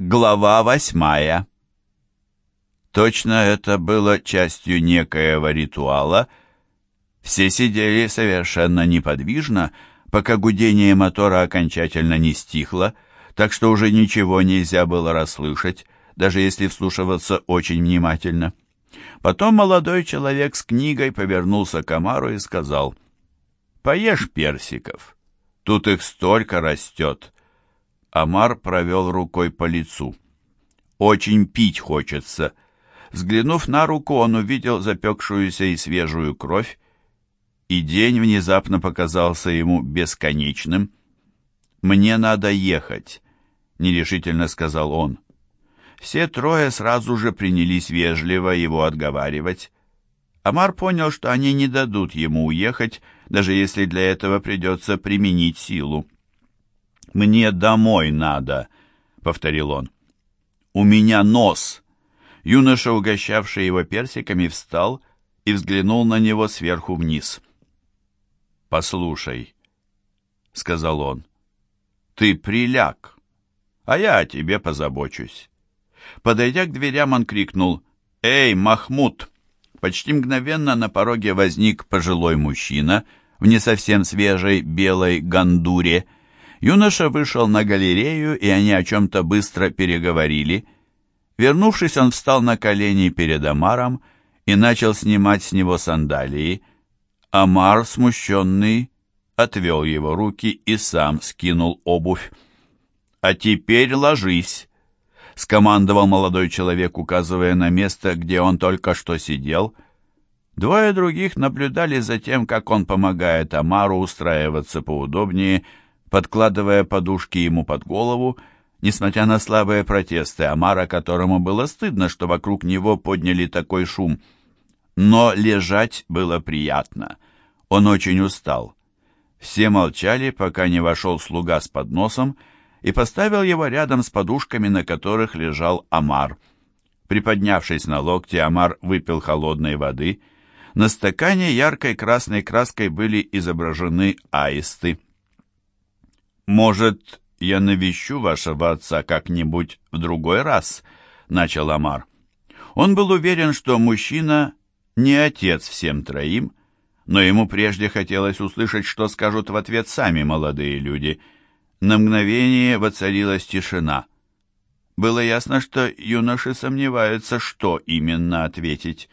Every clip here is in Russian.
Глава восьмая. Точно это было частью некоего ритуала. Все сидели совершенно неподвижно, пока гудение мотора окончательно не стихло, так что уже ничего нельзя было расслышать, даже если вслушиваться очень внимательно. Потом молодой человек с книгой повернулся к Амару и сказал, «Поешь персиков, тут их столько растет». Амар провел рукой по лицу. «Очень пить хочется». Взглянув на руку, он увидел запекшуюся и свежую кровь, и день внезапно показался ему бесконечным. «Мне надо ехать», — нерешительно сказал он. Все трое сразу же принялись вежливо его отговаривать. Амар понял, что они не дадут ему уехать, даже если для этого придется применить силу. «Мне домой надо», — повторил он. «У меня нос». Юноша, угощавший его персиками, встал и взглянул на него сверху вниз. «Послушай», — сказал он, — «ты приляг, а я о тебе позабочусь». Подойдя к дверям, он крикнул «Эй, Махмуд!» Почти мгновенно на пороге возник пожилой мужчина в не совсем свежей белой гандуре, Юноша вышел на галерею, и они о чем-то быстро переговорили. Вернувшись, он встал на колени перед Амаром и начал снимать с него сандалии. Амар, смущенный, отвел его руки и сам скинул обувь. «А теперь ложись», — скомандовал молодой человек, указывая на место, где он только что сидел. Двое других наблюдали за тем, как он помогает Амару устраиваться поудобнее, — подкладывая подушки ему под голову, несмотря на слабые протесты Амара, которому было стыдно, что вокруг него подняли такой шум. Но лежать было приятно. Он очень устал. Все молчали, пока не вошел слуга с подносом и поставил его рядом с подушками, на которых лежал Амар. Приподнявшись на локте, Амар выпил холодной воды. На стакане яркой красной краской были изображены аисты. «Может, я навещу вашего отца как-нибудь в другой раз?» — начал Амар. Он был уверен, что мужчина не отец всем троим, но ему прежде хотелось услышать, что скажут в ответ сами молодые люди. На мгновение воцарилась тишина. Было ясно, что юноши сомневаются, что именно ответить.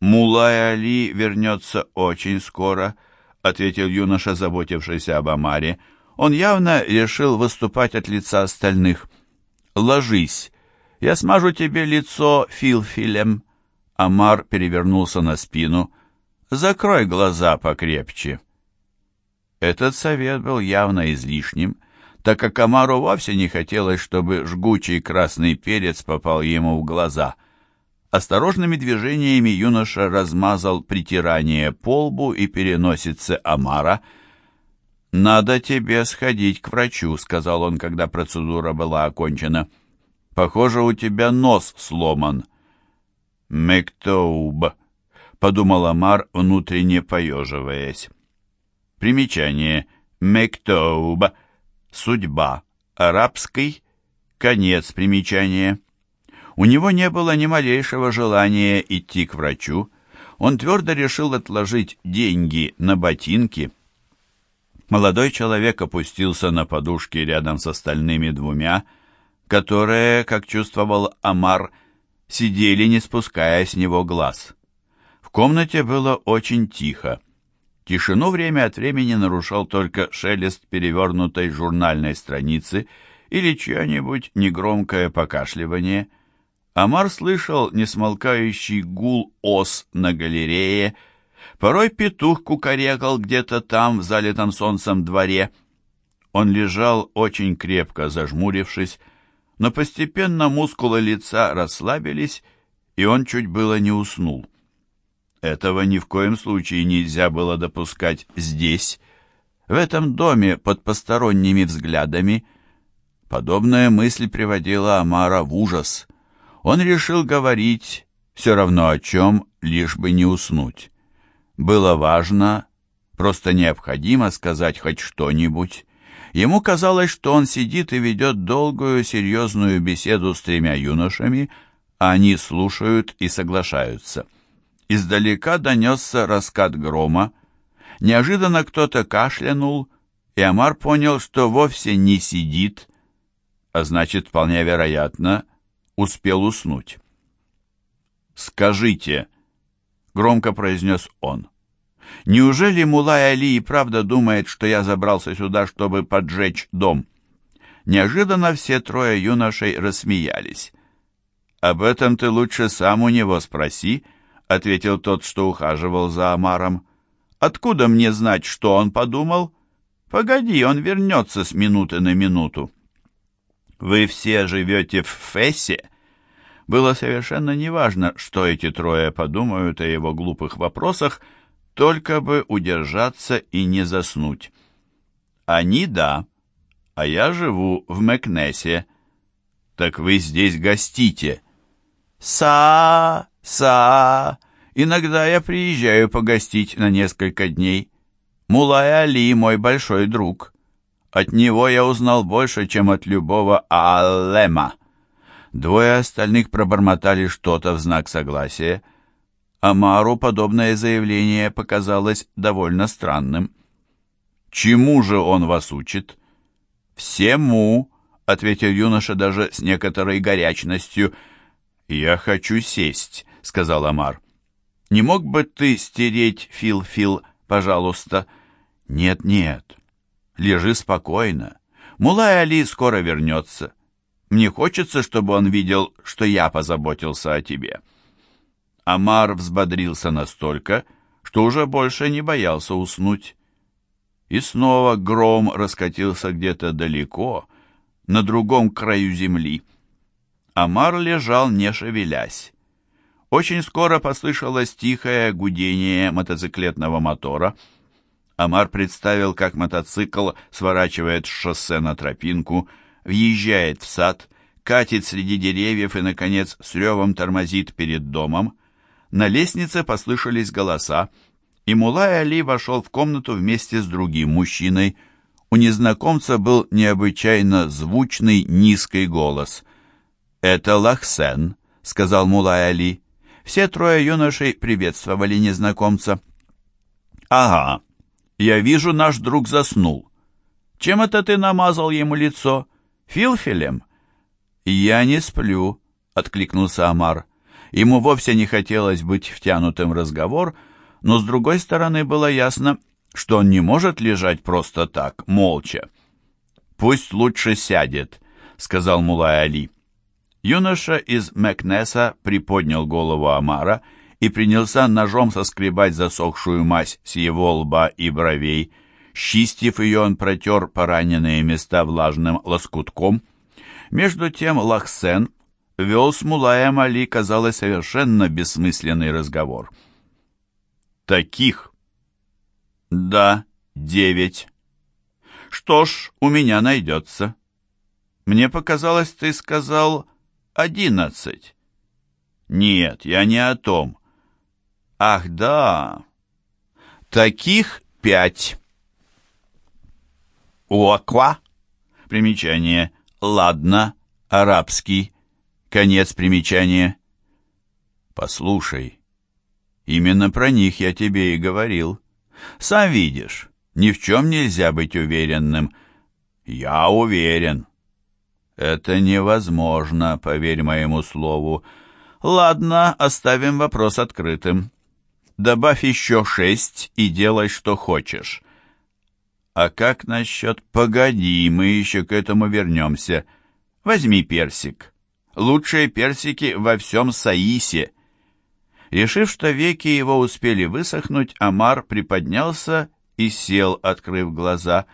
«Мулай Али вернется очень скоро», — ответил юноша, заботившийся об Амаре. Он явно решил выступать от лица остальных. «Ложись, я смажу тебе лицо филфилем». Амар перевернулся на спину. «Закрой глаза покрепче». Этот совет был явно излишним, так как Амару вовсе не хотелось, чтобы жгучий красный перец попал ему в глаза. Осторожными движениями юноша размазал притирание по лбу и переносице Амара — «Надо тебе сходить к врачу», — сказал он, когда процедура была окончена. «Похоже, у тебя нос сломан». «Мектоуб», — подумал Амар, внутренне поеживаясь. Примечание. «Мектоуб» — судьба. Арабский — конец примечания. У него не было ни малейшего желания идти к врачу. Он твердо решил отложить деньги на ботинки — Молодой человек опустился на подушки рядом с остальными двумя, которые, как чувствовал Амар, сидели, не спуская с него глаз. В комнате было очень тихо. Тишину время от времени нарушал только шелест перевернутой журнальной страницы или чье-нибудь негромкое покашливание. Амар слышал несмолкающий гул ос на галерее, Порой петух кукарекал где-то там, в залитом солнцем дворе. Он лежал очень крепко, зажмурившись, но постепенно мускулы лица расслабились, и он чуть было не уснул. Этого ни в коем случае нельзя было допускать здесь, в этом доме под посторонними взглядами. Подобная мысль приводила Амара в ужас. Он решил говорить все равно о чем, лишь бы не уснуть. Было важно, просто необходимо сказать хоть что-нибудь. Ему казалось, что он сидит и ведет долгую серьезную беседу с тремя юношами, а они слушают и соглашаются. Издалека донесся раскат грома. Неожиданно кто-то кашлянул, и Амар понял, что вовсе не сидит, а значит, вполне вероятно, успел уснуть. «Скажите», — громко произнес он, — «неужели Мулай Али и правда думает, что я забрался сюда, чтобы поджечь дом?» Неожиданно все трое юношей рассмеялись. «Об этом ты лучше сам у него спроси», — ответил тот, что ухаживал за Амаром. «Откуда мне знать, что он подумал? Погоди, он вернется с минуты на минуту». «Вы все живете в Фессе?» Было совершенно неважно, что эти трое подумают о его глупых вопросах, только бы удержаться и не заснуть. «Они — да, а я живу в Мэкнесе. Так вы здесь гостите». «Са, са, иногда я приезжаю погостить на несколько дней. Мулай Али мой большой друг. От него я узнал больше, чем от любого Аалема». Двое остальных пробормотали что-то в знак согласия. Амару подобное заявление показалось довольно странным. «Чему же он вас учит?» «Всему», — ответил юноша даже с некоторой горячностью. «Я хочу сесть», — сказал Амар. «Не мог бы ты стереть Фил-Фил, пожалуйста?» «Нет-нет, лежи спокойно. Мулай Али скоро вернется. Мне хочется, чтобы он видел, что я позаботился о тебе». Амар взбодрился настолько, что уже больше не боялся уснуть. И снова гром раскатился где-то далеко, на другом краю земли. Амар лежал, не шевелясь. Очень скоро послышалось тихое гудение мотоциклетного мотора. Амар представил, как мотоцикл сворачивает с шоссе на тропинку, въезжает в сад, катит среди деревьев и, наконец, с ревом тормозит перед домом. На лестнице послышались голоса, и Мулай Али вошел в комнату вместе с другим мужчиной. У незнакомца был необычайно звучный низкий голос. «Это Лахсен», — сказал Мулай Али. Все трое юношей приветствовали незнакомца. «Ага, я вижу, наш друг заснул. Чем это ты намазал ему лицо?» Филфелем?» «Я не сплю», — откликнулся Амар. Ему вовсе не хотелось быть втянутым в разговор, но с другой стороны было ясно, что он не может лежать просто так, молча. «Пусть лучше сядет», — сказал Мулай Али. Юноша из Макнеса приподнял голову Амара и принялся ножом соскребать засохшую мазь с его лба и бровей, Счистив ее, он протер пораненные места влажным лоскутком. Между тем Лахсен вел с Мулаем Али, казалось, совершенно бессмысленный разговор. «Таких?» «Да, девять». «Что ж, у меня найдется». «Мне показалось, ты сказал одиннадцать». «Нет, я не о том». «Ах, да». «Таких пять». Уаква. Примечание. Ладно. Арабский. Конец примечания. Послушай, именно про них я тебе и говорил. Сам видишь, ни в чем нельзя быть уверенным. Я уверен. Это невозможно, поверь моему слову. Ладно, оставим вопрос открытым. Добавь еще шесть и делай, что хочешь. «А как насчет «погоди, мы еще к этому вернемся»? Возьми персик. Лучшие персики во всем Саисе». Решив, что веки его успели высохнуть, Амар приподнялся и сел, открыв глаза.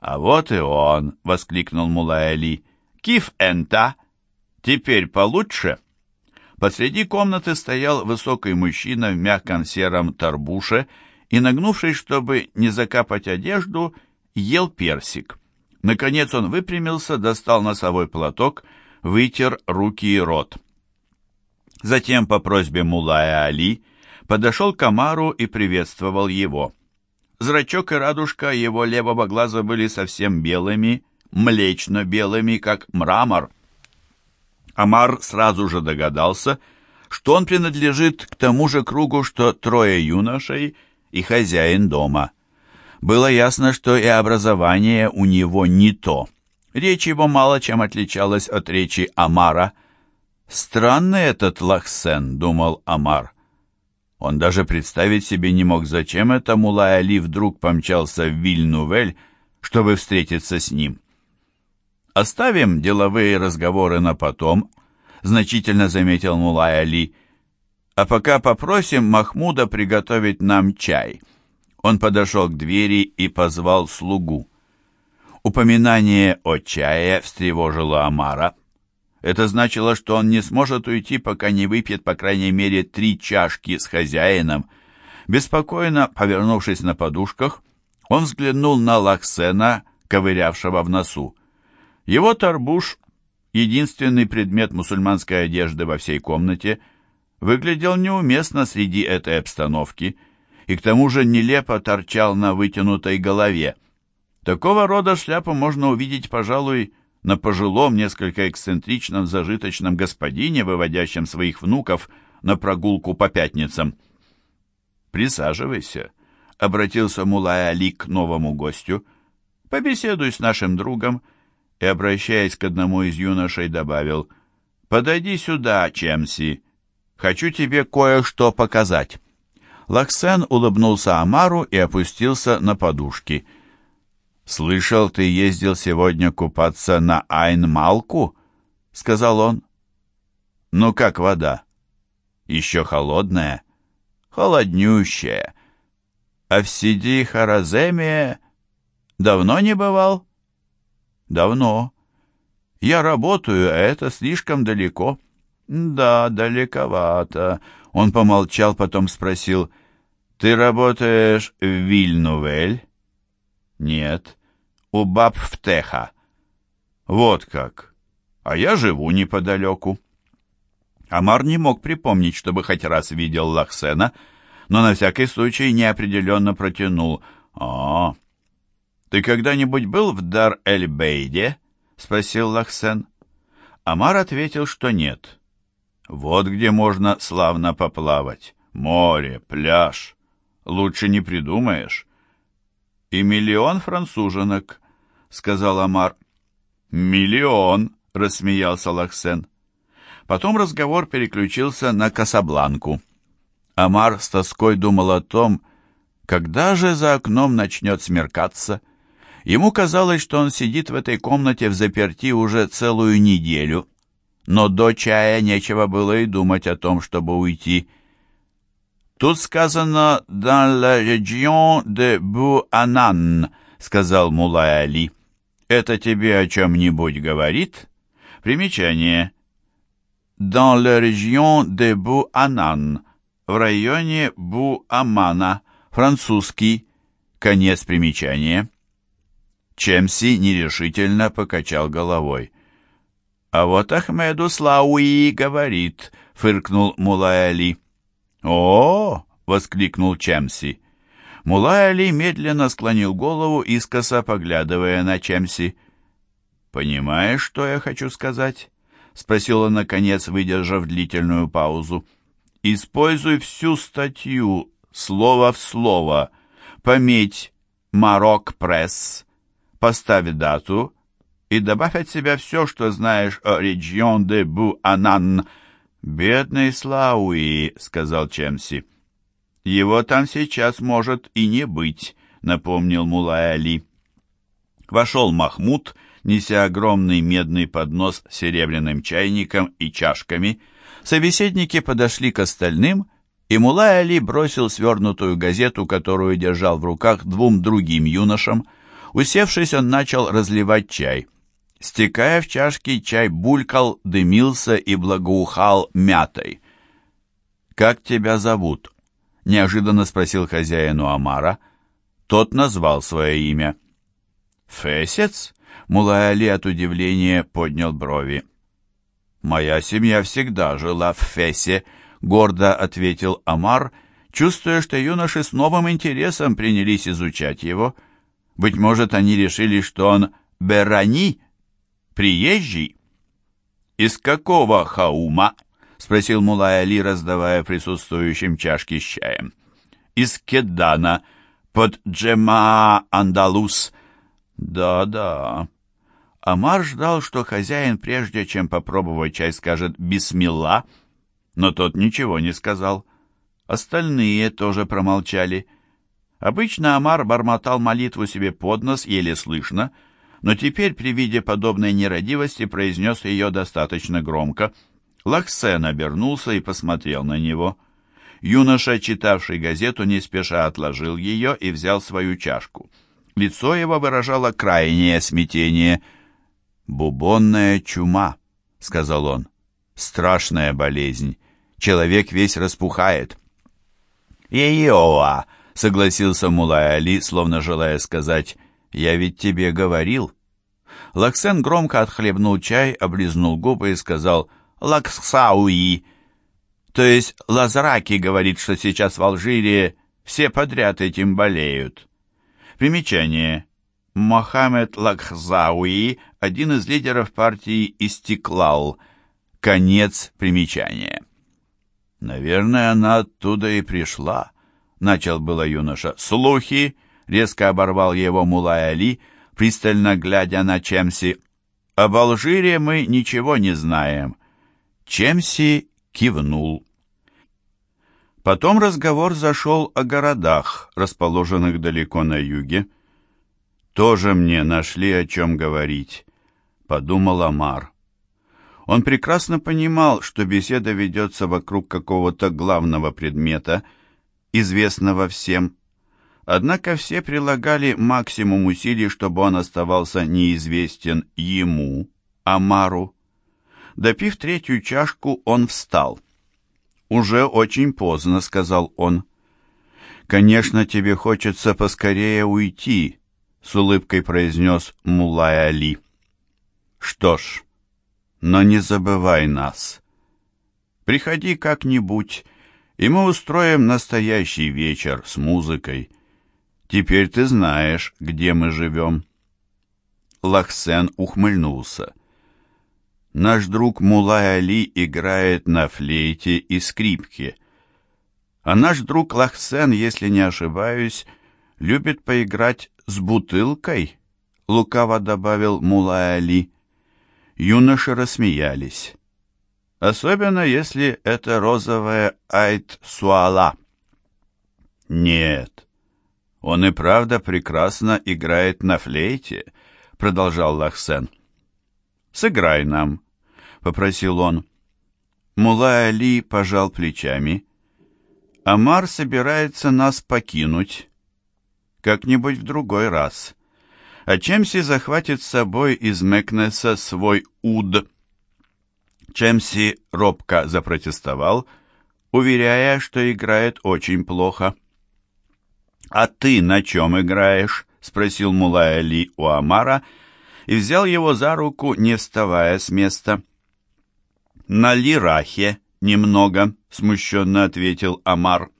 «А вот и он!» — воскликнул Мулай Али. «Киф энта! Теперь получше?» Посреди комнаты стоял высокий мужчина в мягком сером тарбуше и, нагнувшись, чтобы не закапать одежду, ел персик. Наконец он выпрямился, достал носовой платок, вытер руки и рот. Затем, по просьбе Мулая Али, подошел к Амару и приветствовал его. Зрачок и радужка его левого глаза были совсем белыми, млечно-белыми, как мрамор. Амар сразу же догадался, что он принадлежит к тому же кругу, что трое юношей и хозяин дома. Было ясно, что и образование у него не то. Речь его мало чем отличалась от речи Амара. «Странный этот Лахсен», — думал Амар. Он даже представить себе не мог, зачем это Мулай Али вдруг помчался в Вильнувель, чтобы встретиться с ним. «Оставим деловые разговоры на потом», — значительно заметил Мулай Али. «А пока попросим Махмуда приготовить нам чай». Он подошел к двери и позвал слугу. Упоминание о чае встревожило Амара. Это значило, что он не сможет уйти, пока не выпьет по крайней мере три чашки с хозяином. Беспокойно повернувшись на подушках, он взглянул на Лаксена, ковырявшего в носу. Его торбуш, единственный предмет мусульманской одежды во всей комнате, выглядел неуместно среди этой обстановки и к тому же нелепо торчал на вытянутой голове. Такого рода шляпу можно увидеть, пожалуй, на пожилом, несколько эксцентричном, зажиточном господине, выводящем своих внуков на прогулку по пятницам. «Присаживайся», — обратился Мулай Али к новому гостю. «Побеседуй с нашим другом», и, обращаясь к одному из юношей, добавил, «Подойди сюда, Чемси, хочу тебе кое-что показать». Лаксен улыбнулся Амару и опустился на подушки — «Слышал, ты ездил сегодня купаться на Айн-Малку?» — сказал он. «Ну как вода? Еще холодная?» «Холоднющая. А в Сиди Хараземе давно не бывал?» «Давно. Я работаю, а это слишком далеко». «Да, далековато». Он помолчал, потом спросил, «Ты работаешь в Вильнувель?» Нет, у баб в Теха. Вот как. А я живу неподалеку. Амар не мог припомнить, чтобы хоть раз видел Лахсена, но на всякий случай неопределенно протянул. «А, ты когда-нибудь был в Дар-эль-Бейде?» — спросил Лахсен. Амар ответил, что нет. «Вот где можно славно поплавать. Море, пляж. Лучше не придумаешь и миллион француженок», — сказал Амар. «Миллион», — рассмеялся Лаксен. Потом разговор переключился на Касабланку. Амар с тоской думал о том, когда же за окном начнет смеркаться. Ему казалось, что он сидит в этой комнате в заперти уже целую неделю, но до чая нечего было и думать о том, чтобы уйти. «Тут сказано «dans la région de Бу-Анан», — сказал Мулай Али. «Это тебе о чем-нибудь говорит?» Примечание. «Dans la région de Бу-Анан», в районе Бу-Амана, французский, конец примечания. Чемси нерешительно покачал головой. «А вот Ахмеду Слауи говорит», — фыркнул Мулай Али. «О!» — воскликнул Чемси. Мулай Али медленно склонил голову, искоса поглядывая на Чемси. «Понимаешь, что я хочу сказать?» — спросил он, наконец, выдержав длительную паузу. «Используй всю статью, слово в слово. Пометь «Марок Пресс», поставь дату и добавь от себя все, что знаешь о регион де Бу-Анан», «Бедный Слауи», — сказал Чемси. «Его там сейчас может и не быть», — напомнил Мулай Али. Вошел Махмуд, неся огромный медный поднос с серебряным чайником и чашками. Собеседники подошли к остальным, и Мулай Али бросил свернутую газету, которую держал в руках двум другим юношам. Усевшись, он начал разливать чай. Стекая в чашки, чай булькал, дымился и благоухал мятой. «Как тебя зовут?» — неожиданно спросил хозяину Амара. Тот назвал свое имя. «Фесец?» — Мулай Али от удивления поднял брови. «Моя семья всегда жила в Фесе», — гордо ответил Амар, чувствуя, что юноши с новым интересом принялись изучать его. Быть может, они решили, что он Берани, приезжий. «Из какого хаума?» — спросил Мулай Али, раздавая присутствующим чашки с чаем. «Из Кедана, под Джема Андалус». «Да-да». Амар ждал, что хозяин, прежде чем попробовать чай, скажет «Бисмилла», но тот ничего не сказал. Остальные тоже промолчали. Обычно Амар бормотал молитву себе под нос, еле слышно, но теперь при виде подобной нерадивости произнес ее достаточно громко. Лахсен обернулся и посмотрел на него. Юноша, читавший газету, не спеша отложил ее и взял свою чашку. Лицо его выражало крайнее смятение. «Бубонная чума», — сказал он. «Страшная болезнь. Человек весь распухает». «Ееоа!» — согласился Мулай Али, словно желая сказать, «Я ведь тебе говорил». Лаксен громко отхлебнул чай, облизнул губы и сказал «Лаксауи». То есть Лазраки говорит, что сейчас в Алжире все подряд этим болеют. Примечание. Мохаммед Лакхзауи, один из лидеров партии Истиклал. Конец примечания. «Наверное, она оттуда и пришла», — начал было юноша. «Слухи!» — резко оборвал его Мулай Али, пристально глядя на Чемси. «Об Алжире мы ничего не знаем». Чемси кивнул. Потом разговор зашел о городах, расположенных далеко на юге. «Тоже мне нашли о чем говорить», — подумал Амар. Он прекрасно понимал, что беседа ведется вокруг какого-то главного предмета, известного всем. Однако все прилагали максимум усилий, чтобы он оставался неизвестен ему, Амару. Допив третью чашку, он встал. «Уже очень поздно», — сказал он. «Конечно, тебе хочется поскорее уйти», — с улыбкой произнес Мулай Али. «Что ж, но не забывай нас. Приходи как-нибудь, и мы устроим настоящий вечер с музыкой. Теперь ты знаешь, где мы живем». Лахсен ухмыльнулся. «Наш друг Мулай Али играет на флейте и скрипке, а наш друг Лахсен, если не ошибаюсь, любит поиграть с бутылкой», — лукаво добавил Мулай Али. Юноши рассмеялись. Особенно, если это розовая айт-суала. Нет, он и правда прекрасно играет на флейте, продолжал Лахсен. Сыграй нам, попросил он. Мулай Али пожал плечами. Амар собирается нас покинуть. Как-нибудь в другой раз а Чемси захватит с собой из Мекнеса свой уд. Чемси робко запротестовал, уверяя, что играет очень плохо. «А ты на чем играешь?» — спросил Мулай Али у Амара и взял его за руку, не вставая с места. «На лирахе немного», — смущенно ответил Амар.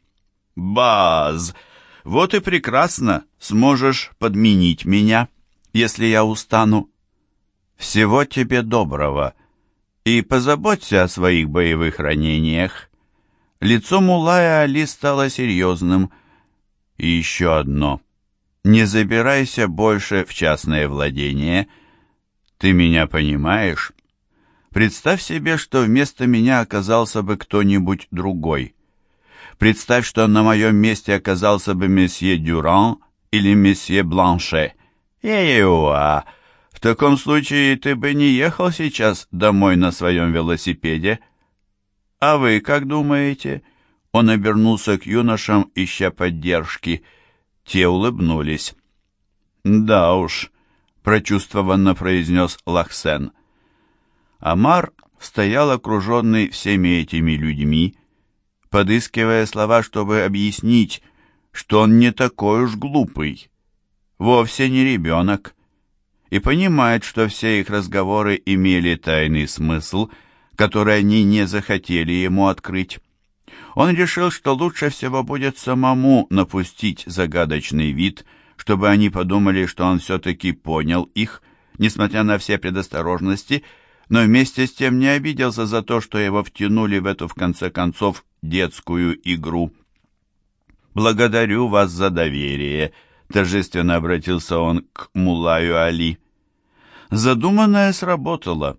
«Баз! Вот и прекрасно! Сможешь подменить меня!» если я устану. Всего тебе доброго, и позаботься о своих боевых ранениях. Лицо Мулая Али стало серьезным. И еще одно. Не забирайся больше в частное владение. Ты меня понимаешь? Представь себе, что вместо меня оказался бы кто-нибудь другой. Представь, что на моем месте оказался бы месье Дюран или месье Бланше. «Еуа! В таком случае ты бы не ехал сейчас домой на своем велосипеде?» «А вы как думаете?» Он обернулся к юношам, ища поддержки. Те улыбнулись. «Да уж», — прочувствованно произнес Лахсен. Амар стоял окруженный всеми этими людьми, подыскивая слова, чтобы объяснить, что он не такой уж глупый вовсе не ребенок и понимает, что все их разговоры имели тайный смысл, который они не захотели ему открыть. Он решил, что лучше всего будет самому напустить загадочный вид, чтобы они подумали, что он все-таки понял их, несмотря на все предосторожности, но вместе с тем не обиделся за то, что его втянули в эту, в конце концов, детскую игру. «Благодарю вас за доверие», — торжественно обратился он к Мулаю Али. Задуманное сработало.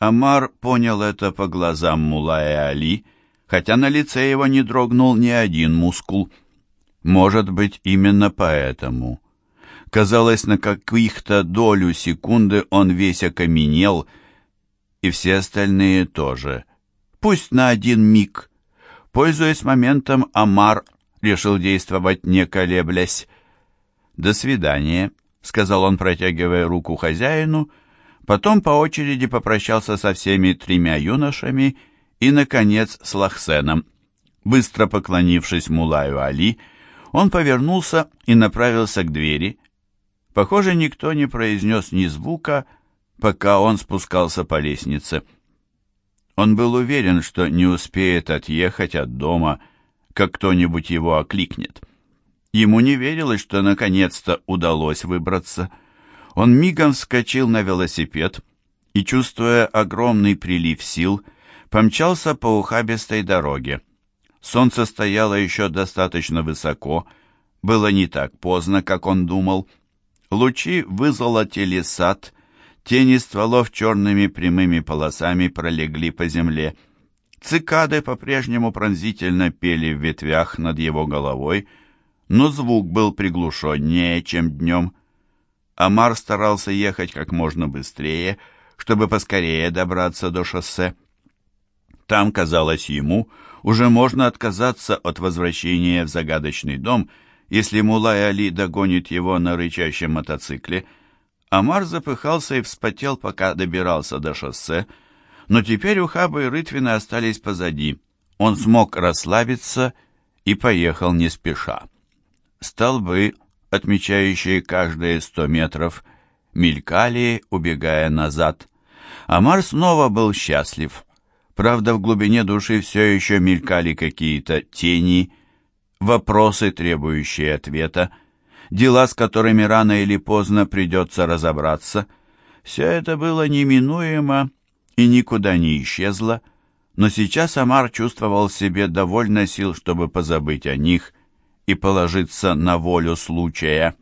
Амар понял это по глазам Мулая Али, хотя на лице его не дрогнул ни один мускул. Может быть, именно поэтому. Казалось, на каких-то долю секунды он весь окаменел, и все остальные тоже. Пусть на один миг. Пользуясь моментом, Амар решил действовать не колеблясь. «До свидания», — сказал он, протягивая руку хозяину, потом по очереди попрощался со всеми тремя юношами и, наконец, с Лахсеном. Быстро поклонившись Мулаю Али, он повернулся и направился к двери. Похоже, никто не произнес ни звука, пока он спускался по лестнице. Он был уверен, что не успеет отъехать от дома, как кто-нибудь его окликнет. Ему не верилось, что наконец-то удалось выбраться. Он мигом вскочил на велосипед и, чувствуя огромный прилив сил, помчался по ухабистой дороге. Солнце стояло еще достаточно высоко, было не так поздно, как он думал. Лучи вызолотили сад, тени стволов черными прямыми полосами пролегли по земле. Цикады по-прежнему пронзительно пели в ветвях над его головой, но звук был приглушеннее, чем днем. Амар старался ехать как можно быстрее, чтобы поскорее добраться до шоссе. Там, казалось ему, уже можно отказаться от возвращения в загадочный дом, если Мулай Али догонит его на рычащем мотоцикле. Амар запыхался и вспотел, пока добирался до шоссе, но теперь ухабы и рытвины остались позади. Он смог расслабиться и поехал не спеша. Столбы, отмечающие каждые сто метров, мелькали, убегая назад. Амар снова был счастлив. Правда, в глубине души все еще мелькали какие-то тени, вопросы, требующие ответа, дела, с которыми рано или поздно придется разобраться. Все это было неминуемо и никуда не исчезло, но сейчас Амар чувствовал в себе довольно сил, чтобы позабыть о них и положиться на волю случая.